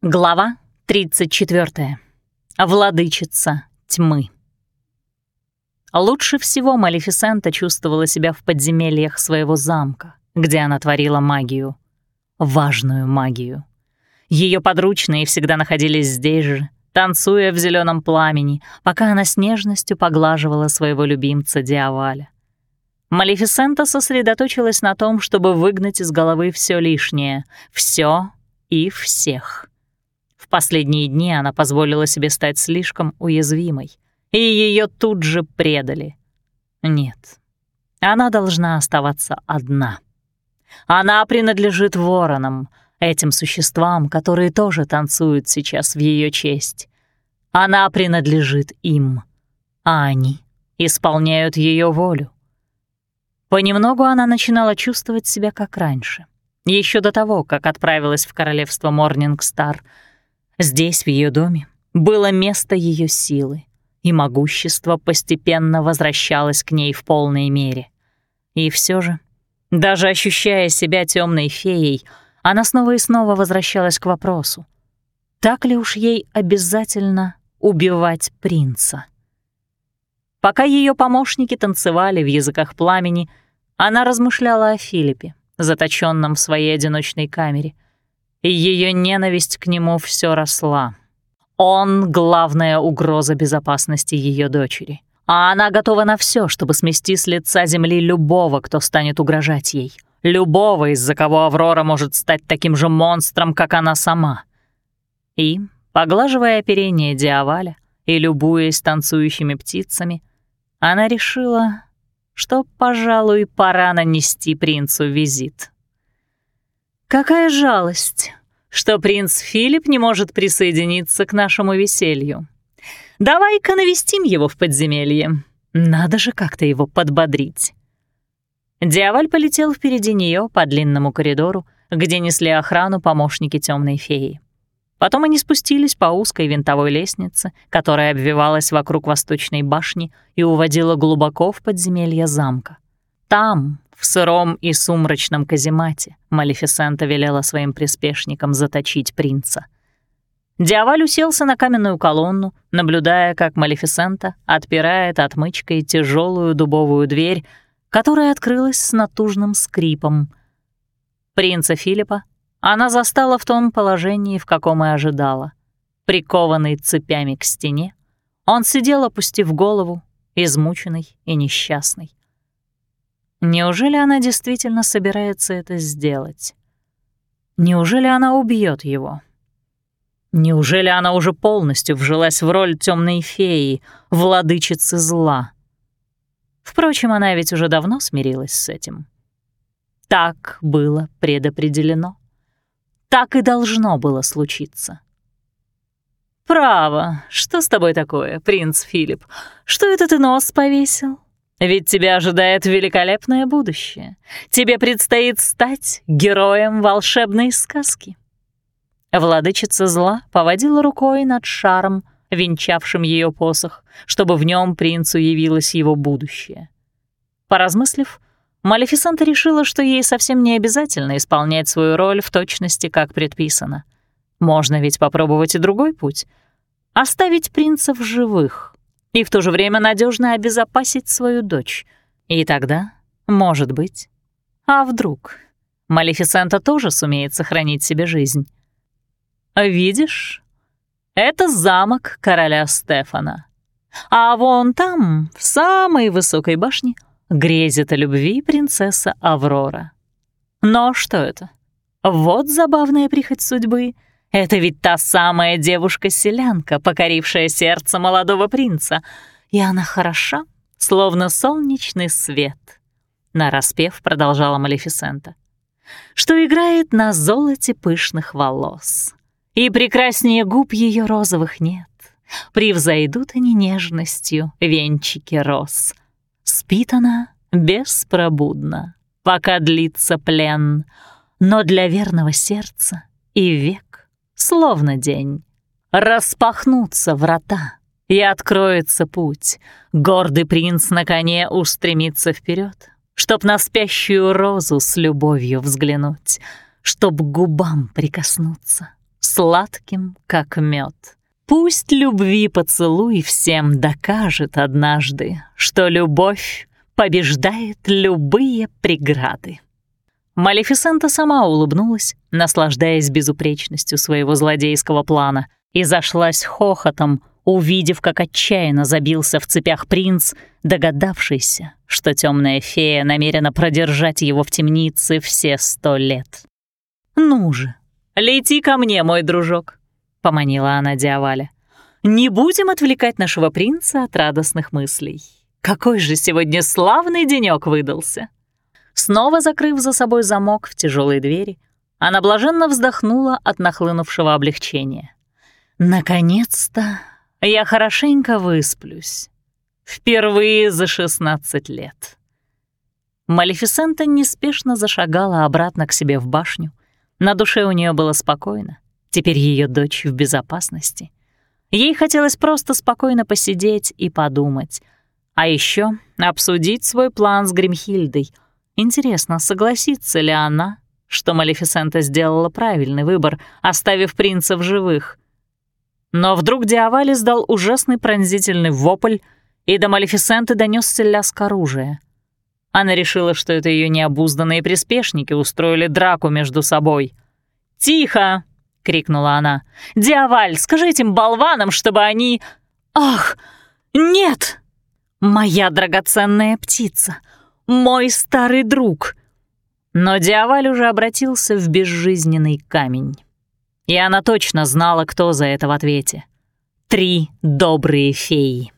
Глава 34. Владычица тьмы. Лучше всего Малефисента чувствовала себя в подземельях своего замка, где она творила магию. Важную магию. Ее подручные всегда находились здесь же, танцуя в зеленом пламени, пока она с нежностью поглаживала своего любимца Диаваля. Малефисента сосредоточилась на том, чтобы выгнать из головы все лишнее, все и всех. Последние дни она позволила себе стать слишком уязвимой, и ее тут же предали. Нет, она должна оставаться одна. Она принадлежит воронам, этим существам, которые тоже танцуют сейчас в ее честь. Она принадлежит им, а они исполняют ее волю. Понемногу она начинала чувствовать себя как раньше, еще до того, как отправилась в королевство Морнингстар — Здесь, в ее доме, было место ее силы, и могущество постепенно возвращалось к ней в полной мере. И все же, даже ощущая себя темной феей, она снова и снова возвращалась к вопросу, так ли уж ей обязательно убивать принца? Пока ее помощники танцевали в языках пламени, она размышляла о Филиппе, заточенном в своей одиночной камере — и ее ненависть к нему все росла. Он — главная угроза безопасности ее дочери. А она готова на все, чтобы смести с лица земли любого, кто станет угрожать ей. Любого, из-за кого Аврора может стать таким же монстром, как она сама. И, поглаживая оперение Диаваля и любуясь танцующими птицами, она решила, что, пожалуй, пора нанести принцу визит. Какая жалость, что принц Филипп не может присоединиться к нашему веселью. Давай-ка навестим его в подземелье. Надо же как-то его подбодрить. Диаваль полетел впереди нее по длинному коридору, где несли охрану помощники темной феи. Потом они спустились по узкой винтовой лестнице, которая обвивалась вокруг восточной башни и уводила глубоко в подземелье замка. Там, в сыром и сумрачном каземате Малефисента велела своим приспешникам заточить принца. Диаваль уселся на каменную колонну, наблюдая, как Малефисента отпирает отмычкой тяжелую дубовую дверь, которая открылась с натужным скрипом. Принца Филиппа она застала в том положении, в каком и ожидала. Прикованный цепями к стене, он сидел, опустив голову, измученный и несчастный. Неужели она действительно собирается это сделать? Неужели она убьет его? Неужели она уже полностью вжилась в роль темной феи, владычицы зла? Впрочем, она ведь уже давно смирилась с этим. Так было предопределено. Так и должно было случиться. «Право, что с тобой такое, принц Филипп? Что это ты нос повесил?» Ведь тебя ожидает великолепное будущее. Тебе предстоит стать героем волшебной сказки». Владычица зла поводила рукой над шаром, венчавшим ее посох, чтобы в нем принцу явилось его будущее. Поразмыслив, Малефисента решила, что ей совсем не обязательно исполнять свою роль в точности, как предписано. Можно ведь попробовать и другой путь — оставить принца в живых, и в то же время надежно обезопасить свою дочь. И тогда, может быть, а вдруг, Малефисента тоже сумеет сохранить себе жизнь. Видишь, это замок короля Стефана. А вон там, в самой высокой башне, грезит о любви принцесса Аврора. Но что это? Вот забавная прихоть судьбы — это ведь та самая девушка-селянка, покорившая сердце молодого принца. И она хороша, словно солнечный свет. Нараспев продолжала Малефисента. Что играет на золоте пышных волос. И прекраснее губ ее розовых нет. Превзойдут они нежностью венчики роз. Спит она беспробудно, пока длится плен, но для верного сердца и век словно день. Распахнутся врата, и откроется путь. Гордый принц на коне устремится вперед, чтоб на спящую розу с любовью взглянуть, чтоб губам прикоснуться, сладким, как мед. Пусть любви поцелуй всем докажет однажды, что любовь побеждает любые преграды. Малефисента сама улыбнулась, наслаждаясь безупречностью своего злодейского плана, и зашлась хохотом, увидев, как отчаянно забился в цепях принц, догадавшийся, что темная фея намерена продержать его в темнице все сто лет. «Ну же, лети ко мне, мой дружок», — поманила она Диаваля. «Не будем отвлекать нашего принца от радостных мыслей. Какой же сегодня славный денек выдался!» Снова закрыв за собой замок в тяжелой двери, она блаженно вздохнула от нахлынувшего облегчения. «Наконец-то я хорошенько высплюсь. Впервые за 16 лет». Малефисента неспешно зашагала обратно к себе в башню. На душе у нее было спокойно. Теперь ее дочь в безопасности. Ей хотелось просто спокойно посидеть и подумать. А еще обсудить свой план с Гримхильдой. Интересно, согласится ли она, что Малефисента сделала правильный выбор, оставив принца в живых — но вдруг Диавали сдал ужасный пронзительный вопль, и до Малефисенты донесся лязг оружия. Она решила, что это ее необузданные приспешники устроили драку между собой. «Тихо!» — крикнула она. «Диаваль, скажи этим болванам, чтобы они...» «Ах, нет! Моя драгоценная птица! Мой старый друг!» Но Диаваль уже обратился в безжизненный камень. И она точно знала, кто за это в ответе. Три добрые феи.